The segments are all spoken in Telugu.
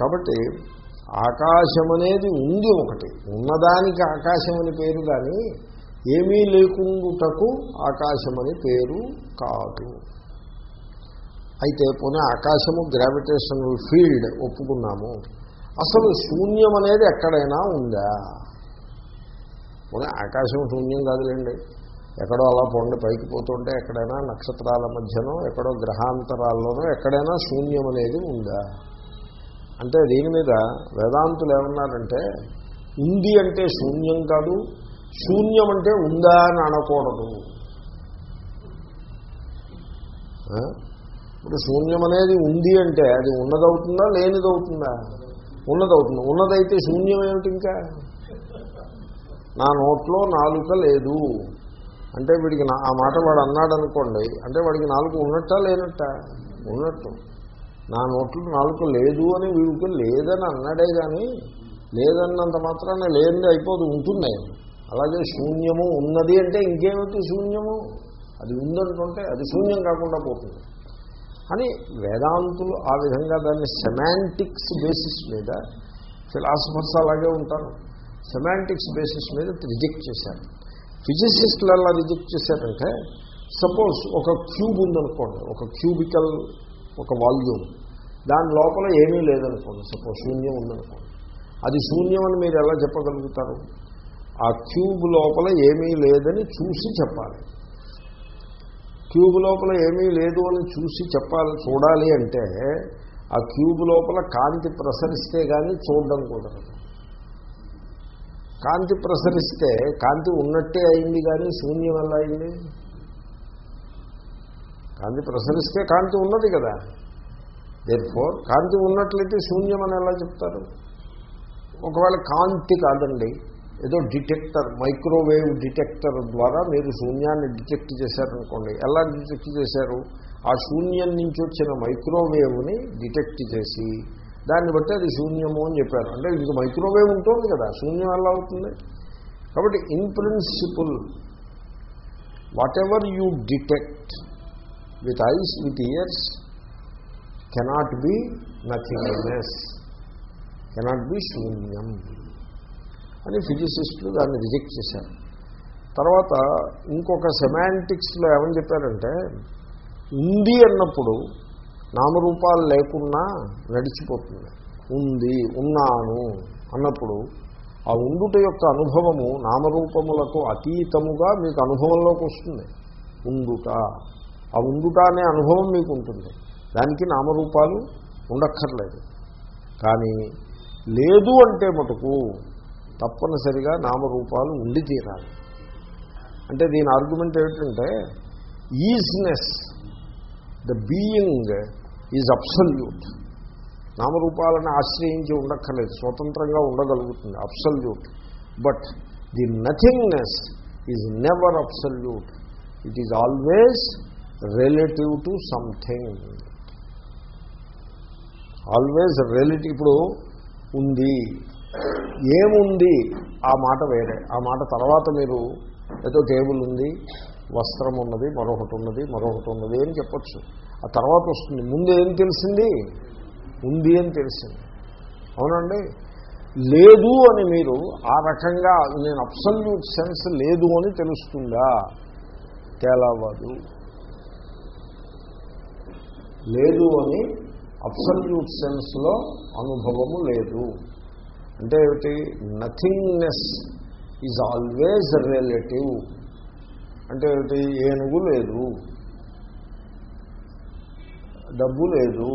కాబట్టి ఆకాశం అనేది ఉంది ఒకటి. ఉన్నదానికి ఆకాశం అని పేరు కానీ ఏమీ లేకుండుటకు ఆకాశమని పేరు కాదు. అయితే పోనీ ఆకాశము గ్రావిటేషనల్ ఫీల్డ్ ఒప్పుకున్నాము. అసలు శూన్యం అనేది ఎక్కడైనా ఉందా? పోనీ ఆకాశం శూన్యం కాదులేండి. ఎక్కడో అలా పొండి పైకి పోతుంటే ఎక్కడైనా నక్షత్రాల మధ్యనో ఎక్కడో గ్రహాంతరాల్లోనో ఎక్కడైనా శూన్యం అనేది ఉందా? అంటే దీని మీద వేదాంతులు ఏమన్నారంటే ఉంది అంటే శూన్యం కాదు శూన్యం అంటే ఉందా అని అనకూడదు. ఇప్పుడు శూన్యం అనేది ఉంది అంటే అది ఉన్నదవుతుందా లేనిదవుతుందా? ఉన్నదవుతుంది. ఉన్నదైతే శూన్యం ఏమిటి ఇంకా? నా నోట్లో నాలుక లేదు. అంటే వీడికి నా- ఆ మాట వాడు అన్నాడు అనుకోండి అంటే వాడికి నాలుగు ఉన్నట్టా లేనట్టా? ఉన్నట్టు. నా నోట్లు నాలుగు లేదు అని వీడికి లేదని అన్నాడే కానీ లేదన్నంత మాత్రాన లేనిది అయిపోదు ఉంటుంది అలాగే శూన్యము ఉన్నది అంటే ఇంకేమిటి శూన్యము? అది ఉందనుకుంటే అది శూన్యం కాకుండా పోతుంది. అని వేదాంతులు ఆ విధంగా దాన్ని సెమాంటిక్స్ బేసిస్ మీద ఫిలాసఫర్స్ అలాగే ఉంటారు. సెమాంటిక్స్ బేసిస్ మీద రిజెక్ట్ చేశారు. ఫిజిసిస్టులు ఎలా రిజెక్ట్ చేశారంటే సపోజ్ ఒక క్యూబ్ ఉందనుకోండి ఒక క్యూబికల్ ఒక వాల్యూమ్ దాని లోపల ఏమీ లేదనుకోండి. సపోజ్ శూన్యం ఉందనుకోండి. అది శూన్యం అని మీరు ఎలా చెప్పగలుగుతారు? ఆ క్యూబ్ లోపల ఏమీ లేదని చూసి చెప్పాలి. క్యూబ్ లోపల ఏమీ లేదు అని చూసి చెప్పాలి చూడాలి అంటే ఆ క్యూబ్ లోపల కాంతి ప్రసరిస్తే కానీ చూడడం కుదరదు. కాంతి ప్రసరిస్తే కాంతి ఉన్నట్టే అయింది కానీ శూన్యం ఎలా అయింది? కాంతి ప్రసరిస్తే కాంతి ఉన్నది కదా. దేర్ ఫోర్ కాంతి ఉన్నట్లయితే శూన్యం అని ఎలా చెప్తారు? ఒకవేళ కాంతి కాదండి ఏదో డిటెక్టర్ మైక్రోవేవ్ డిటెక్టర్ ద్వారా మీరు శూన్యాన్ని డిటెక్ట్ చేశారనుకోండి ఎలా డిటెక్ట్ చేశారు? ఆ శూన్యం నుంచి వచ్చిన మైక్రోవేవ్ని డిటెక్ట్ చేసి దాన్ని బట్టి అది శూన్యము అని చెప్పారు. అంటే ఇంక మైక్రోవేవ్ ఉంటుంది కదా శూన్యం ఎలా అవుతుంది? కాబట్టి in principle whatever you detect with eyes with ears cannot be nothingness cannot be శూన్యం. అని ఫిజిసిస్టులు దాన్ని రిజెక్ట్ చేశారు. తర్వాత ఇంకొక సెమాంటిక్స్లో ఏమని చెప్పారంటే ఉంది అన్నప్పుడు నామరూపాలు లేకున్నా నడిచిపోతుంది. ఉంది ఉన్నాను అన్నప్పుడు ఆ ఉండుట యొక్క అనుభవము నామరూపములకు అతీతముగా మీకు అనుభవంలోకి వస్తుంది. ఉండుట. ఆ ఉండుట అనే అనుభవం మీకు ఉంటుంది దానికి నామరూపాలు ఉండక్కర్లేదు. కానీ లేదు అంటే మటుకు తప్పనిసరిగా నామరూపాలు ఉండి తీరాలి. అంటే దీని ఆర్గ్యుమెంట్ ఏమిటంటే isness the being is absolute. నామరూపాలను ఆశ్రయించి ఉండక్కర్లేదు స్వతంత్రంగా ఉండగలుగుతుంది absolute. But the nothingness is never absolute. It is always relative to something always relative ఇప్పుడు ఉంది. ఏముంది? ఆ మాట వేరే. ఆ మాట తర్వాత మీరు ఏదో టేబుల్ ఉంది వస్త్రం ఉన్నది మరొకటి ఉన్నది మరొకటి ఉన్నది అని చెప్పచ్చు. ఆ తర్వాత వస్తుంది. ముందు ఏం తెలిసింది? ఉంది అని తెలిసింది. అవునండి? లేదు అని మీరు ఆ రకంగా నేను అబ్సల్యూట్ సెన్స్ లేదు అని తెలుస్తుందా? తేలవదు. లేదు అని అబ్సల్యూట్ సెన్స్లో అనుభవము లేదు. అంటే ఏమిటి? Nothingness is always relative. అంటే ఏమిటి? ఏనుగు లేదు. డబ్బు లేదు.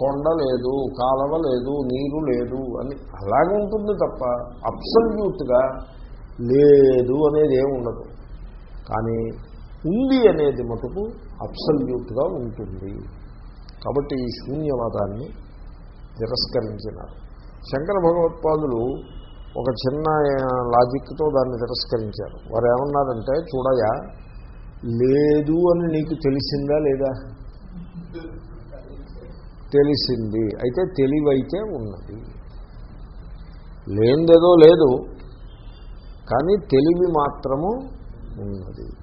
కొండ లేదు. కాలవ లేదు. నీరు లేదు అని అలాగే ఉంటుంది తప్ప అబ్సల్యూట్గా లేదు అనేది ఏమి ఉండదు. కానీ ఉంది అనేది మటుకు అబ్సల్యూట్గా ఉంటుంది. కాబట్టి ఈ శూన్యవాదాన్ని తిరస్కరించినారు. శంకర భగవత్పాదులు ఒక చిన్న లాజిక్తో దాన్ని తిరస్కరించారు. వారు ఏమన్నారంటే చూడయా లేదు అని నీకు తెలిసిందా లేదా? తెలిసింది. అయితే తెలివైతే ఉన్నది. లేనిదేదో లేదు కానీ తెలివి మాత్రము ఉన్నది.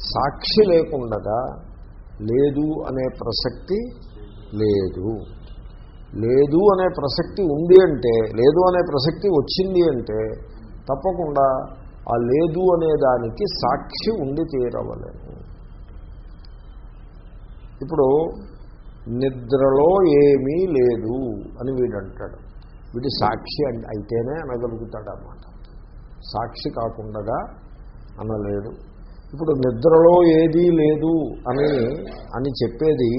సాక్షి లేకుండా లేదు అనే ప్రసక్తి లేదు. లేదు అనే ప్రసక్తి ఉంది అంటే లేదు అనే ప్రసక్తి వచ్చింది అంటే తప్పకుండా ఆ లేదు అనే దానికి సాక్షి ఉండి తీరవలేము. ఇప్పుడు నిద్రలో ఏమీ లేదు అని వీడంటాడు. వీడి సాక్షి అయితేనే అనగలుగుతాడు అన్నమాట సాక్షి కాకుండా అనలేడు. ఇప్పుడు నిద్రలో ఏదీ లేదు అని అని చెప్పేది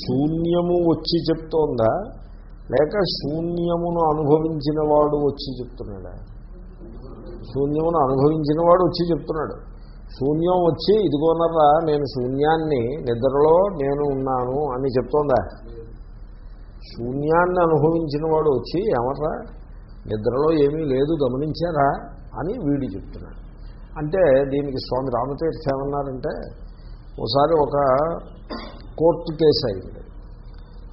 శూన్యము వచ్చి చెప్తోందా? లేక శూన్యమును అనుభవించిన వాడు వచ్చి చెప్తున్నాడా? శూన్యమును అనుభవించిన వాడు వచ్చి చెప్తున్నాడు. శూన్యం వచ్చి ఇదిగోనరా నేను శూన్యాన్ని నిద్రలో నేను ఉన్నాను అని చెప్తోందా? శూన్యాన్ని అనుభవించిన వాడు వచ్చి ఏమర్రా నిద్రలో ఏమీ లేదు గమనించారా అని వీడి చెప్తున్నాడు. అంటే దీనికి స్వామి రామతీర్థ ఏమన్నారంటే ఒకసారి ఒక కోర్టు కేసు అయింది.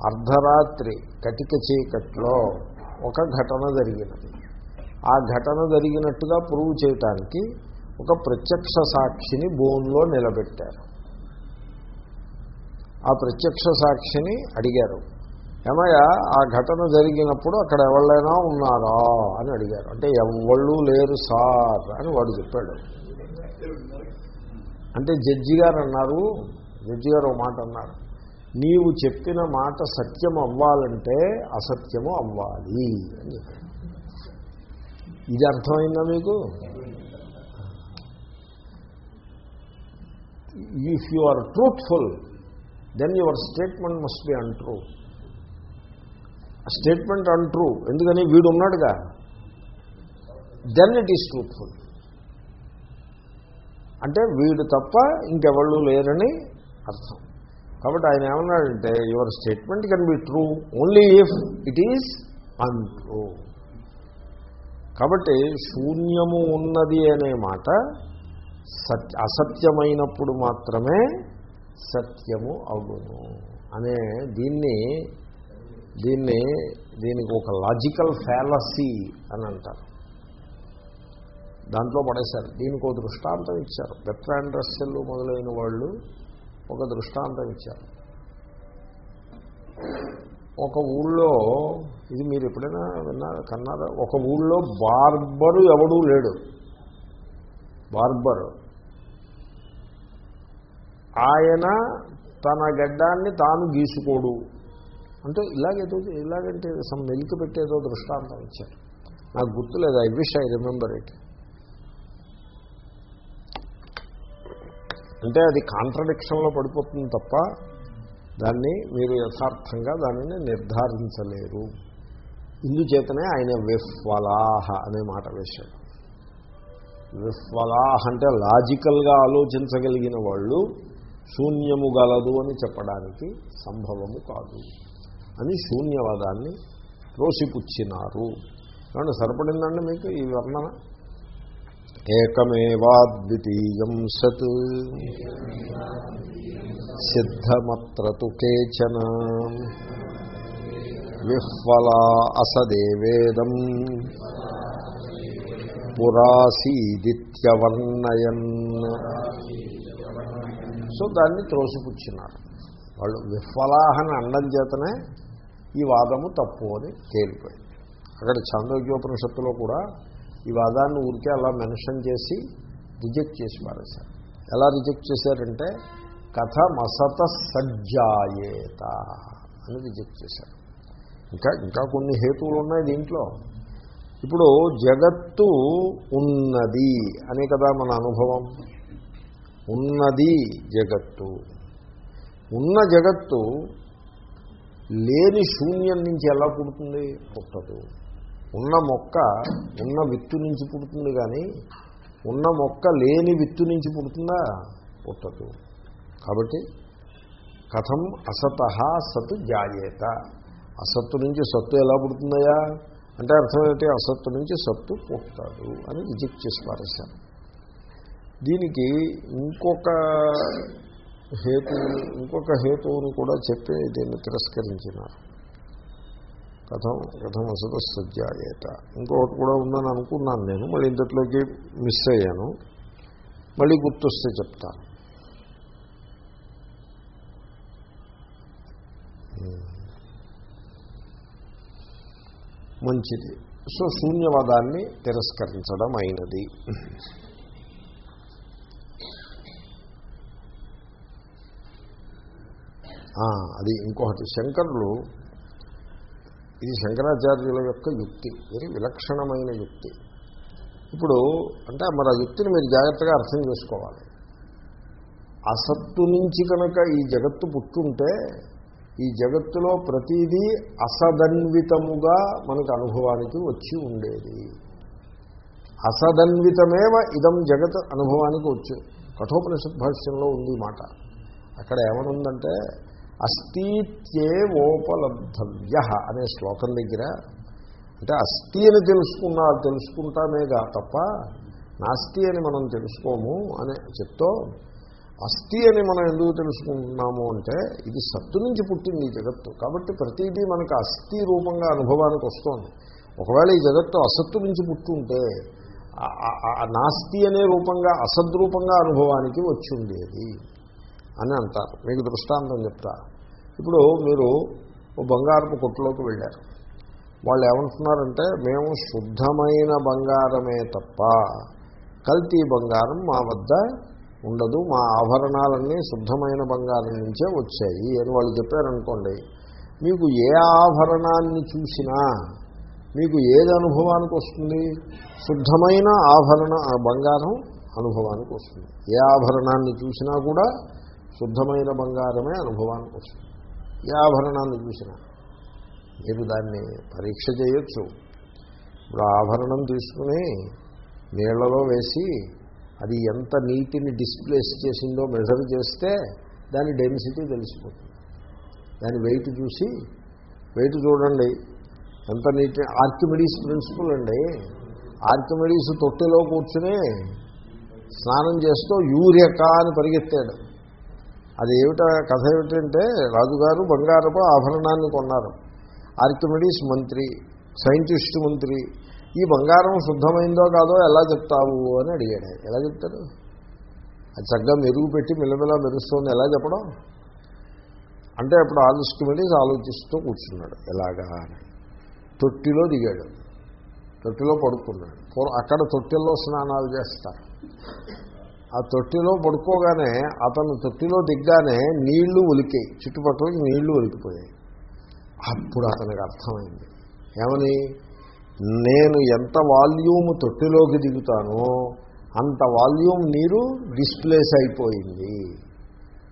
అర్ధరాత్రి కటిక చీకట్లో ఒక ఘటన జరిగినది. ఆ ఘటన జరిగినట్టుగా ప్రూవ్ చేయటానికి ఒక ప్రత్యక్ష సాక్షిని బోన్లో నిలబెట్టారు. ఆ ప్రత్యక్ష సాక్షిని అడిగారు. ఏమయ్య ఆ ఘటన జరిగినప్పుడు అక్కడ ఎవళ్ళైనా ఉన్నారా అని అడిగారు. అంటే ఎవళ్ళు లేరు సార్ అని వాడు చెప్పాడు. అంటే జడ్జి గారు అన్నారు జడ్జి గారు మాట అన్నారు. నీవు చెప్పిన మాట సత్యం అవ్వాలంటే అసత్యము అవ్వాలి అని చెప్పాడు. ఇది అర్థమైందా మీకు? If you are truthful then your statement must be untrue statement untrue ఎందుకని? వీడు ఉన్నాడుగా దెన్ ఇట్ ఈస్ ట్రూత్ఫుల్ అంటే వీడు తప్ప ఇంకెవళ్ళు లేరని అర్థం. కాబట్టి ఆయన ఏమన్నాడంటే your statement can be true only if it is untrue కాబట్టి శూన్యము ఉన్నది అనే మాట సత్య అసత్యమైనప్పుడు మాత్రమే సత్యము అవును. అనే దీన్ని దీన్ని దీనికి ఒక లాజికల్ ఫ్యాలసీ అని అంటారు. దాంట్లో పడేశారు. దీనికి ఒక దృష్టాంతం ఇచ్చారు. బెట్రాండ్ మొదలైన వాళ్ళు ఒక దృష్టాంతం ఇచ్చారు. ఒక ఊళ్ళో ఇది మీరు ఎప్పుడైనా విన్నారా కన్నారా? ఒక ఊళ్ళో బార్బరు ఎవడూ లేడు. బార్బరు. ఆయన తన గడ్డాన్ని తాను గీసుకోడు. అంటే ఇలాగేదో ఇలాగంటే సమ్ మెలికి పెట్టేదో దృష్టాంతం ఇచ్చారు. నాకు గుర్తులేదు I wish I remember it అంటే అది కాంట్రడిక్షన్లో పడిపోతుంది తప్ప దాన్ని మీరు యథార్థంగా దానిని నిర్ధారించలేరు. ఇందుచేతనే ఆయన విఫ్వలాహ అనే మాట వేశాడు. విఫ్వలాహ అంటే లాజికల్గా ఆలోచించగలిగిన వాళ్ళు శూన్యము గలదు అని చెప్పడానికి సంభవము కాదు. అని శూన్యవాదాన్ని త్రోసిపుచ్చినారు. కాబట్టి సరిపడిందండి మీకు ఈ వర్ణన? ఏకమేవాద్వితీయం సత్. సిద్ధమత్రతు కేచన. విహ్వలా అసదేవేదం. పురాసీదిత్యవర్ణయన్. సో దాన్ని త్రోసిపుచ్చినారు. వాళ్ళు విఫలాహని అండం చేతనే ఈ వాదము తప్పు అని తేలిపోయింది. అక్కడ చాంద్రోగ్యోపనిషత్తులో కూడా ఈ వాదాన్ని ఊరికే అలా మెన్షన్ చేసి రిజెక్ట్ చేసి పారేశారు ఎలా రిజెక్ట్ చేశారంటే కథ మసత సజ్జాయేత అని రిజెక్ట్ చేశారు. ఇంకా ఇంకా కొన్ని హేతువులు ఉన్నాయి దీంట్లో. ఇప్పుడు జగత్తు ఉన్నది అనే కదా మన అనుభవం. ఉన్నది జగత్తు. ఉన్న జగత్తు లేని శూన్యం నుంచి ఎలా పుడుతుంది? పుట్టదు. ఉన్న మొక్క ఉన్న విత్తు నుంచి పుడుతుంది కానీ ఉన్న మొక్క లేని విత్తు నుంచి పుడుతుందా? పుట్టదు. కాబట్టి కథం అసత సత్ జాయేత. అసత్తు నుంచి సత్తు ఎలా పుడుతుందయా అంటే అర్థం ఏంటి? అసత్తు నుంచి సత్తు పుట్టదు అని రిజెక్ట్ చేసి పారేశారు. దీనికి ఇంకొక హేతువుని ఇంకొక హేతువుని కూడా చెప్పి దీన్ని తిరస్కరించినారు. కథం కథం అసత సజ్జాయేత ఇంకొకటి కూడా ఉందని అనుకున్నాను నేను మళ్ళీ ఇంతట్లోకి మిస్ అయ్యాను. మళ్ళీ గుర్తొస్తే చెప్తాను మంచిది. సో శూన్యవాదాన్ని తిరస్కరించడం అయినది. అది ఇంకొకటి. శంకరులు ఇది శంకరాచార్యుల యొక్క యుక్తి వెరీ విలక్షణమైన యుక్తి. ఇప్పుడు అంటే మరి ఆ యుక్తిని మీరు జాగ్రత్తగా అర్థం చేసుకోవాలి. అసత్తు నుంచి కనుక ఈ జగత్తు పుట్టుంటే ఈ జగత్తులో ప్రతిదీ అసదన్వితముగా మనకు అనుభవానికి వచ్చి ఉండేది. అసదన్వితమేవ ఇదం జగత్ అనుభవానికి వచ్చు. కఠోపనిషద్ భాష్యంలో ఉంది మాట. అక్కడ ఏమనుందంటే అస్థిత్యేవోపలబ్ధవ్య అనే శ్లోకం దగ్గర అంటే అస్థి అని తెలుసుకున్నా తెలుసుకుంటామేగా తప్ప నాస్తి అని మనం తెలుసుకోము అని చెప్తూ అస్థి అని మనం ఎందుకు తెలుసుకుంటున్నాము అంటే ఇది సత్తు నుంచి పుట్టింది ఈ జగత్తు. కాబట్టి ప్రతిదీ మనకు అస్థి రూపంగా అనుభవానికి వస్తోంది. ఒకవేళ ఈ జగత్తు అసత్తు నుంచి పుట్టుంటే ఆ- నాస్తి అనే రూపంగా అసద్రూపంగా అనుభవానికి వచ్చి ఉండేది. అని అంటారు. మీకు దృష్టాంతం చెప్తా. ఇప్పుడు మీరు ఓ బంగారపు కొట్టులోకి వెళ్ళారు. వాళ్ళు ఏమంటున్నారంటే మేము శుద్ధమైన బంగారమే తప్ప కల్తీ బంగారం మా వద్ద ఉండదు మా ఆభరణాలన్నీ శుద్ధమైన బంగారం నుంచే వచ్చాయి అని వాళ్ళు చెప్పారనుకోండి మీకు ఏ ఆభరణాన్ని చూసినా మీకు ఏది అనుభవానికి వస్తుంది? శుద్ధమైన ఆభరణ బంగారం అనుభవానికి వస్తుంది. ఏ ఆభరణాన్ని చూసినా కూడా శుద్ధమైన బంగారమే అనుభవానికి వస్తుంది. ఏ ఆభరణాన్ని చూసినా? మీరు దాన్ని పరీక్ష చేయొచ్చు. ఇప్పుడు ఆభరణం తీసుకుని నీళ్ళలో వేసి అది ఎంత నీటిని డిస్ప్లేస్ చేసిందో మెజర్ చేస్తే దాని డెన్సిటీ తెలిసిపోతుంది. దాని వెయిట్ చూసి వెయిట్ చూడండి. ఎంత నీటి ఆర్కిమిడీస్ ప్రిన్సిపల్ అండి. ఆర్కిమిడీస్ తొట్టెలో కూర్చుని స్నానం చేస్తూ యూరియకా అని పరిగెత్తాడు. అది ఏమిటా కథ ఏమిటంటే రాజుగారు బంగారపు ఆభరణాన్ని కొన్నారు. ఆర్కిమిడీస్ మంత్రి సైంటిస్ట్ మంత్రి ఈ బంగారం శుద్ధమైందో కాదో ఎలా చెప్తావు? అని అడిగాడు. ఎలా చెప్తాడు అది చక్కగా మెరుగు పెట్టి మిలమిలా మెరుస్తోంది. ఎలా చెప్పడం? అంటే అప్పుడు ఆర్కిమిడీస్ ఆలోచిస్తూ కూర్చున్నాడు. ఎలాగా? అని. తొట్టిలో దిగాడు. తొట్టిలో పడుకున్నాడు. అక్కడ తొట్టిల్లో స్నానాలు చేస్తారు. ఆ తొట్టిలో పడుకోగానే అతను తొట్టిలో దిగ్గానే నీళ్ళు ఒలికాయి చుట్టుపక్కలకి నీళ్ళు ఒలికిపోయాయి అప్పుడు అతనికి అర్థమైంది. ఏమని? నేను ఎంత వాల్యూమ్ తొట్టిలోకి దిగుతానో అంత వాల్యూమ్ నీరు డిస్ప్లేస్ అయిపోయింది.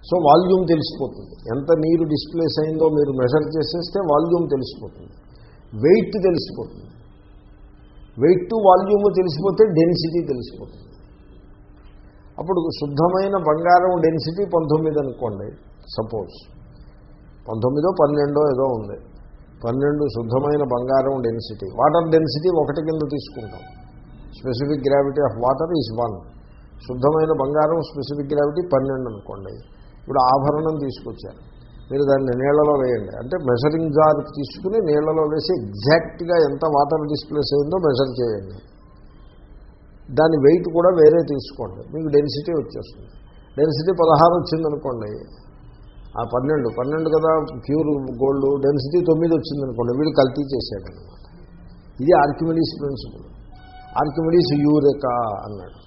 సో వాల్యూమ్ తెలిసిపోతుంది. ఎంత నీరు డిస్ప్లేస్ అయిందో మీరు మెజర్ చేసేస్తే వాల్యూమ్ తెలిసిపోతుంది. వెయిట్ తెలిసిపోతుంది. వెయిట్ వాల్యూమ్ తెలిసిపోతే డెన్సిటీ తెలిసిపోతుంది. అప్పుడు శుద్ధమైన బంగారం డెన్సిటీ పంతొమ్మిది అనుకోండి సపోజ్ పంతొమ్మిదో పన్నెండో ఏదో ఉంది. పన్నెండు శుద్ధమైన బంగారం డెన్సిటీ వాటర్ డెన్సిటీ ఒకటి కింద తీసుకుంటాం. Specific gravity of water is one శుద్ధమైన బంగారం స్పెసిఫిక్ గ్రావిటీ పన్నెండు అనుకోండి. ఇప్పుడు ఆభరణం తీసుకొచ్చారు. మీరు దాన్ని నీళ్ళలో వేయండి. అంటే మెజరింగ్ జార్ తీసుకుని నీళ్ళలో వేసి ఎగ్జాక్ట్గా ఎంత వాటర్ డిస్ప్లేస్ అయిందో మెజర్ చేయండి. దాని వెయిట్ కూడా వేరే తీసుకోండి. మీకు డెన్సిటీ వచ్చేస్తుంది. డెన్సిటీ పదహారు వచ్చిందనుకోండి ఆ పన్నెండు పన్నెండు కదా ప్యూర్ గోల్డ్ డెన్సిటీ తొమ్మిది వచ్చిందనుకోండి వీడు కల్తీ చేశాడు ఇది ఆర్కిమిడీస్ ప్రిన్సిపల్. ఆర్కిమిడీస్ యూరేకా అన్నాడు.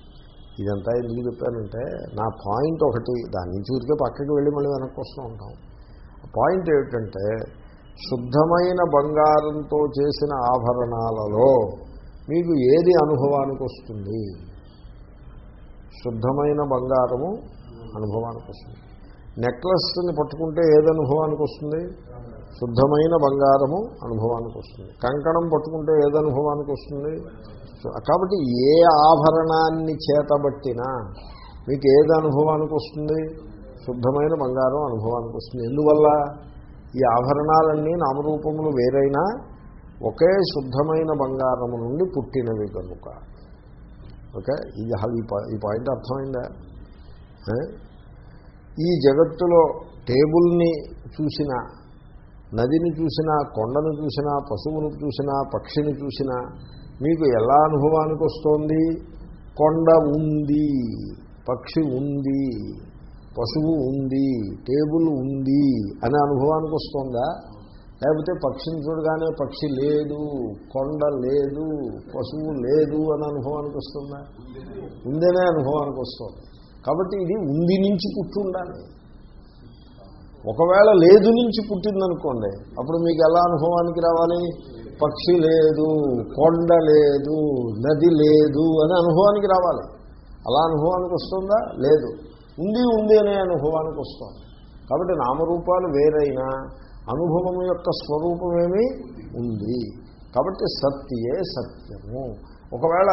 ఇదంతా ఎందుకు చెప్పానంటే నా పాయింట్ ఒకటి దాని నుంచి ఊరికే పక్కకి వెళ్ళి మళ్ళీ వెనక్కి వస్తూ ఉంటాం. పాయింట్ ఏమిటంటే శుద్ధమైన బంగారంతో చేసిన ఆభరణాలలో మీకు ఏది అనుభవానికి వస్తుంది? శుద్ధమైన బంగారము అనుభవానికి వస్తుంది. నెక్లెస్ని పట్టుకుంటే ఏది అనుభవానికి వస్తుంది? శుద్ధమైన బంగారము అనుభవానికి వస్తుంది. కంకణం పట్టుకుంటే ఏది అనుభవానికి వస్తుంది? కాబట్టి ఏ ఆభరణాన్ని చేతబట్టినా మీకు ఏది అనుభవానికి వస్తుంది? శుద్ధమైన బంగారం అనుభవానికి వస్తుంది. ఎందువల్ల? ఈ ఆభరణాలన్నీ నామరూపములు వేరైనా ఒకే శుద్ధమైన బంగారము నుండి పుట్టినవి కనుక. ఓకే? ఇది అసలు ఈ ఈ పాయింట్ అర్థమైందా? ఈ జగత్తులో టేబుల్ని చూసిన నదిని చూసినా కొండను చూసినా పశువును చూసినా పక్షిని చూసినా మీకు ఎలా అనుభవానికి వస్తోంది? కొండ ఉంది పక్షి ఉంది పశువు ఉంది టేబుల్ ఉంది అనే అనుభవానికి వస్తుందా? లేకపోతే పక్షిని చూడగానే పక్షి లేదు కొండ లేదు పశువు లేదు అని అనుభవానికి వస్తుందా? ఉందనే అనుభవానికి వస్తుంది. కాబట్టి ఇది ఉంది నుంచి పుట్టి ఉండాలి. ఒకవేళ లేదు నుంచి పుట్టిందనుకోండి అప్పుడు మీకు ఎలా అనుభవానికి రావాలి? పక్షి లేదు కొండ లేదు నది లేదు అని అనుభవానికి రావాలి. అలా అనుభవానికి వస్తుందా? లేదు. ఉంది ఉంది అనే అనుభవానికి వస్తుంది. కాబట్టి నామరూపాలు వేరైనా అనుభవం యొక్క స్వరూపమేమి ఉంది. కాబట్టి సత్యే సత్యము. ఒకవేళ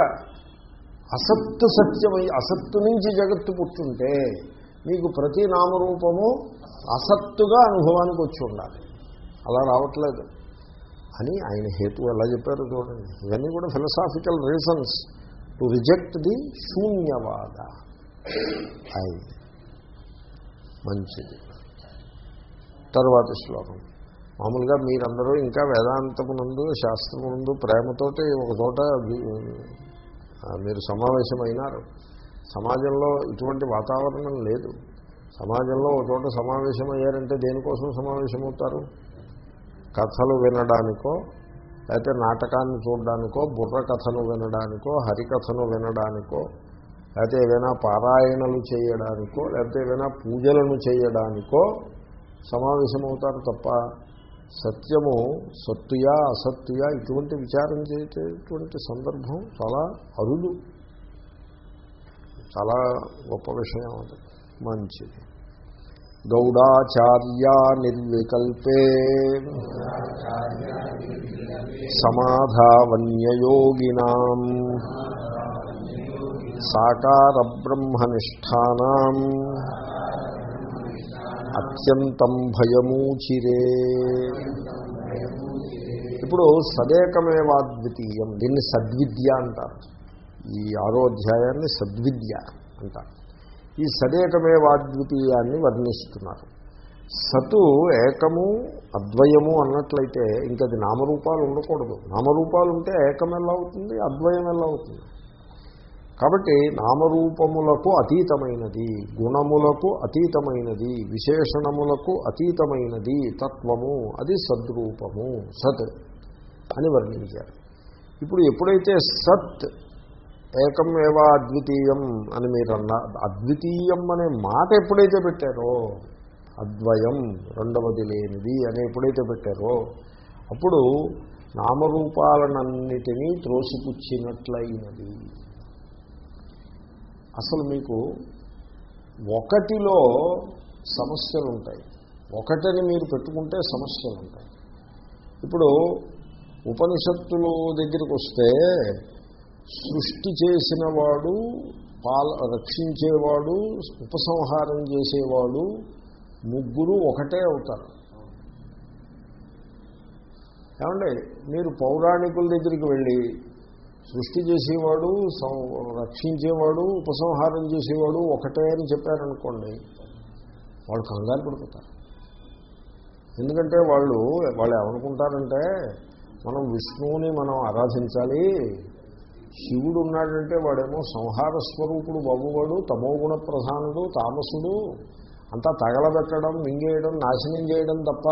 అసత్తు సత్యమై అసత్తు నుంచి జగత్తు పుట్టుంటే మీకు ప్రతి నామరూపము అసత్తుగా అనుభవానికి వచ్చి ఉండాలి. అలా రావట్లేదు. అని ఆయన హేతు ఎలా చెప్పారు చూడండి. ఇవన్నీ కూడా philosophical reasons to reject the శూన్యవాద. మంచిది. తర్వాత శ్లోకం. మామూలుగా మీరందరూ ఇంకా వేదాంతమునందు శాస్త్రమునందు ప్రేమతోటి ఒక చోట మీరు సమావేశమైనారు. సమాజంలో ఇటువంటి వాతావరణం లేదు. సమాజంలో ఒక చోట సమావేశమయ్యారంటే దేనికోసం సమావేశమవుతారు? కథలు వినడానికో లేకపోతే నాటకాన్ని చూడడానికో బుర్ర కథను వినడానికో హరికథను వినడానికో లేకపోతే ఏవైనా పారాయణలు చేయడానికో లేకపోతే ఏవైనా పూజలను చేయడానికో సమావేశమవుతారు తప్ప సత్యము సత్తుయా అసత్తుయా ఇటువంటి విచారం చేసేటువంటి సందర్భం చాలా అరుదు. చాలా గొప్ప విషయం అది. మంచిది. గౌడాచార్యా నిర్వికల్పే సమాధావన్యయోగినా సాకార బ్రహ్మనిష్టానం అత్యంతం భయమూచిరే. ఇప్పుడు సదేకమేవాద్వితీయం దీన్ని సద్విద్య అంటారు. ఈ ఆరో అధ్యాయాన్ని సద్విద్య అంటారు. ఈ సదేకమేవాద్వితీయాన్ని వర్ణిస్తున్నారు. సతు ఏకము అద్వయము అన్నట్లయితే ఇంకది నామరూపాలు ఉండకూడదు. నామరూపాలు ఉంటే ఏకం ఎలా అవుతుంది? అద్వయం ఎలా అవుతుంది? కాబట్టి నామరూపములకు అతీతమైనది గుణములకు అతీతమైనది విశేషణములకు అతీతమైనది తత్వము అది సద్రూపము సత్ అని వర్ణించారు. ఇప్పుడు ఎప్పుడైతే సత్ ఏకం ఏవా అద్వితీయం అని మీరు అన్నా అద్వితీయం అనే మాట ఎప్పుడైతే పెట్టారో అద్వయం రెండవది లేనిది అని ఎప్పుడైతే పెట్టారో అప్పుడు నామరూపాలనన్నిటినీ త్రోసిపుచ్చినట్లయినది. అసలు మీకు ఒకటిలో సమస్యలు ఉంటాయి ఒకటిని మీరు పెట్టుకుంటే సమస్యలు ఉంటాయి ఇప్పుడు ఉపనిషత్తులు దగ్గరికి వస్తే సృష్టి చేసిన వాడు పాల రక్షించేవాడు ఉపసంహారం చేసేవాడు ముగ్గురు ఒకటే అవుతారు. ఏమండి? మీరు పౌరాణికుల దగ్గరికి వెళ్ళి సృష్టి చేసేవాడు రక్షించేవాడు ఉపసంహారం చేసేవాడు ఒకటే అని చెప్పారనుకోండి వాళ్ళు కంగారు పడిపోతారు. ఎందుకంటే వాళ్ళు వాళ్ళు ఏమనుకుంటారంటే మనం విష్ణువుని మనం ఆరాధించాలి శివుడు ఉన్నాడంటే వాడేమో సంహార స్వరూపుడు బాబువాడు తమోగుణ ప్రధానుడు తామసుడు అంతా తగలబెట్టడం మింగేయడం నాశనం చేయడం తప్ప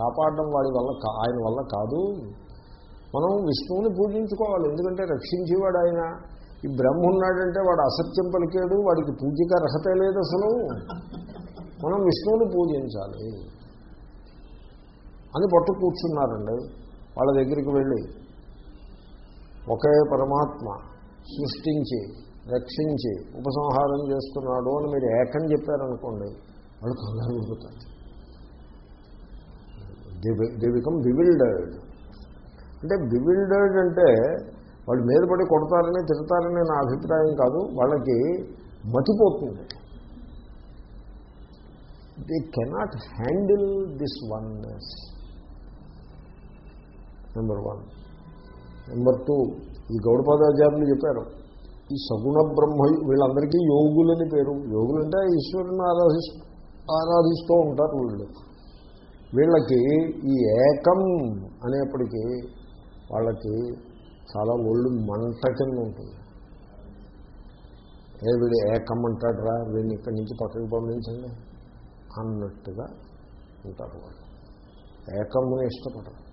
కాపాడడం వాడి వల్ల ఆయన వల్ల కాదు. మనం విష్ణువుని పూజించుకోవాలి. ఎందుకంటే రక్షించేవాడు ఆయన. ఈ బ్రహ్మ ఉన్నాడంటే వాడు అసత్యం పలికాడు వాడికి పూజకి అర్హత లేదు అసలు. మనం విష్ణువుని పూజించాలి. అని పట్టు కూర్చున్నారండి. వాళ్ళ దగ్గరికి వెళ్ళి ఒకే పరమాత్మ సృష్టించి రక్షించి ఉపసంహారం చేస్తున్నాడు అని మీరు ఏకం చెప్పారనుకోండి వాళ్ళు కంగారు పడిపోతారు. దే బికమ్ బివిల్డర్డ్ అంటే బివిల్డర్డ్ అంటే వాళ్ళు మీద పడి కొడతారని తిడతారని నా అభిప్రాయం కాదు. వాళ్ళకి మతిపోతుంది. They cannot handle this oneness number one number two ఈ గౌడపాదాచార్యులు చెప్పారు. ఈ సగుణ బ్రహ్మ వీళ్ళందరికీ యోగులని పేరు. యోగులు అంటే ఈశ్వరుని ఆరాధిస్తూ ఆరాధిస్తూ ఉంటారు వీళ్ళు. వీళ్ళకి ఈ ఏకం అనేప్పటికీ వాళ్ళకి చాలా ఒళ్ళు మంట కింద ఉంటుంది. ఏ వీడు ఏకం అంటాడరా వీడిని ఇక్కడి నుంచి పక్కకి పంపించండి అన్నట్టుగా ఉంటారు వాళ్ళు. ఏకముని ఇష్టపడరు.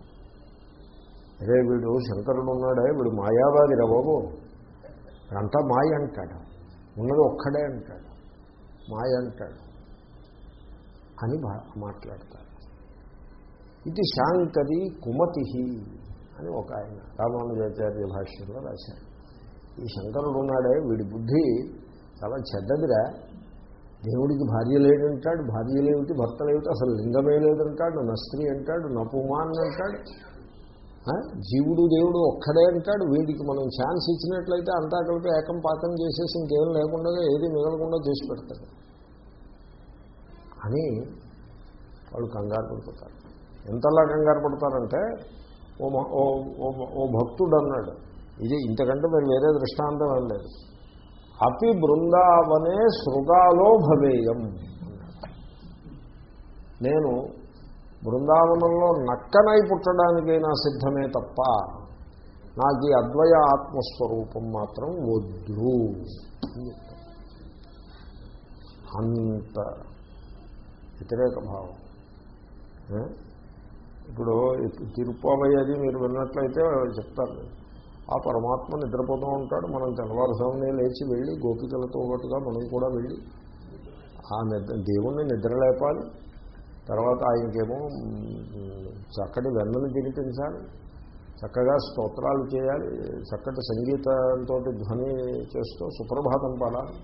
అదే వీడు శంకరుడు ఉన్నాడే వీడు మాయావాది రా బాబు. అంతా మాయ అంటాడు. ఉన్నది ఒక్కడే అంటాడు. మాయ అంటాడు అని మాట్లాడతాడు మాట్లాడతారు. ఇది శాంకరి కుమతి అని ఒక ఆయన రామానుజాచార్య భాష్యంలో రాశారు. ఈ శంకరుడు ఉన్నాడే వీడి బుద్ధి చాలా చెడ్డదిరా. దేవుడికి భార్య లేడంటాడు భార్య లేవిటి భర్త లేవిటి అసలు లింగమే లేదంటాడు నా స్త్రీ అంటాడు నా పుమాన్ అంటాడు. జీవుడు దేవుడు ఒక్కడే అంటాడు. వీడికి మనం ఛాన్స్ ఇచ్చినట్లయితే అంతా కలిపి ఏకం పాకం చేసేసి ఇంకేం లేకుండా ఏది మిగలకుండా చేసి పెడతాడు. అని వాళ్ళు కంగారు పడిపోతారు. ఎంతలా కంగారు పడతారంటే ఓ మ- ఓ ఓ- ఓ భక్తుడు అన్నాడు. ఇది ఇంతకంటే మరి వేరే దృష్టాంతం ఏం లేదు. అపి బృందావనే శృగాలో భవేయం నేను బృందావనంలో నక్కనై పుట్టడానికైనా సిద్ధమే తప్ప నాకు ఈ అద్వయ ఆత్మస్వరూపం మాత్రం వద్దు. అంత వ్యతిరేక భావం. ఇప్పుడు తిరుపతి అది మీరు విన్నట్లయితే చెప్తారు. ఆ పరమాత్మ నిద్రపోతూ ఉంటాడు. మనం తెల్లవారుసామునే లేచి వెళ్ళి గోపికలతో పాటుగా మనం కూడా వెళ్ళి ఆ నిద్ర దేవుణ్ణి నిద్రలేపాలి తర్వాత ఆయనకేమో చక్కటి వెన్నను తినిపించాలి. చక్కగా స్తోత్రాలు చేయాలి. చక్కటి సంగీతంతో ధ్వని చేస్తూ సుప్రభాతం పాడాలి.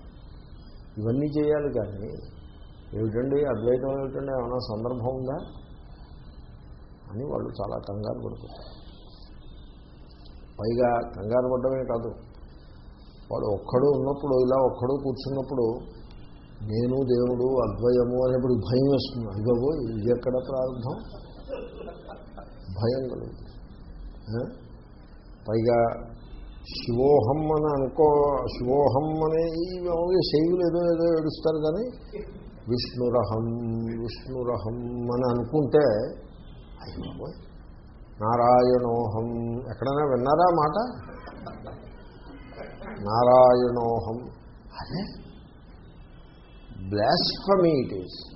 ఇవన్నీ చేయాలి కానీ ఏమిటండి? అద్వైతం ఏమిటండి? ఏమైనా సందర్భం ఉందా? అని వాళ్ళు చాలా కంగారు పడుతుంటారు పైగా కంగారు పడ్డమే కాదు. వాడు ఒక్కడు ఉన్నప్పుడు ఇలా ఒక్కడు కూర్చున్నప్పుడు నేను దేవుడు అద్వయము అనేప్పుడు భయం వేస్తుంది. అయ్యో ఇది ఎక్కడ ప్రారంభం? భయం కలుగుతుంది. పైగా శివోహం అని అనుకో శివోహం అనే ఈ శైవులు ఏదో ఏదో ఏడుస్తారు కానీ విష్ణురహం విష్ణురహం అని అనుకుంటే నారాయణోహం. ఎక్కడైనా విన్నారా మాట? నారాయణోహం. అదే బ్లాస్ఫమీ ఇట్ ఈస్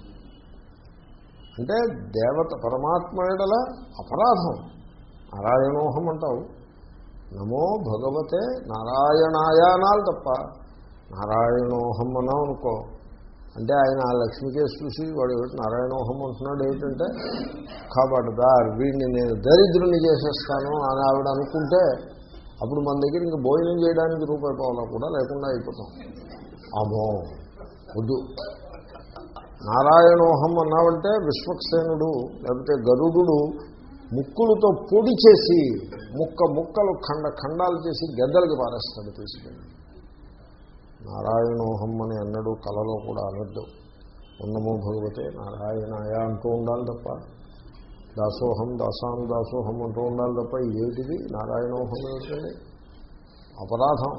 అంటే దేవత పరమాత్మ ఎడల అపరాధం. నారాయణోహం అంటావు. నమో భగవతే నారాయణాయానాలు తప్ప నారాయణోహం అన్నావు అనుకో అంటే ఆయన ఆ లక్ష్మీకేసి చూసి వాడు నారాయణోహం అంటున్నాడు ఏమిటంటే కాబట్టిదార్ వీడిని నేను దరిద్రుని చేసేస్తాను అని ఆవిడ అనుకుంటే అప్పుడు మన దగ్గర ఇంకా భోజనం చేయడానికి రూపాయి పావులా కూడా లేకుండా అయిపోతాం. అమో వద్దు. నారాయణోహం అన్నావంటే విశ్వక్సేనుడు లేకపోతే గరుడు ముక్కులతో పొడి చేసి ముక్క ముక్కలు ఖండ ఖండాలు చేసి గద్దలకి పారేస్తాడు తీసుకెళ్ళి. నారాయణోహం అని అన్నడు కళలో కూడా అనద్దు. ఉన్నమో భగవతే నారాయణాయ అంటూ ఉండాలి తప్ప దాసోహం దాసాను దాసోహం అంటూ ఉండాలి తప్ప ఏటిది నారాయణోహం ఏమిటండి అపరాధం.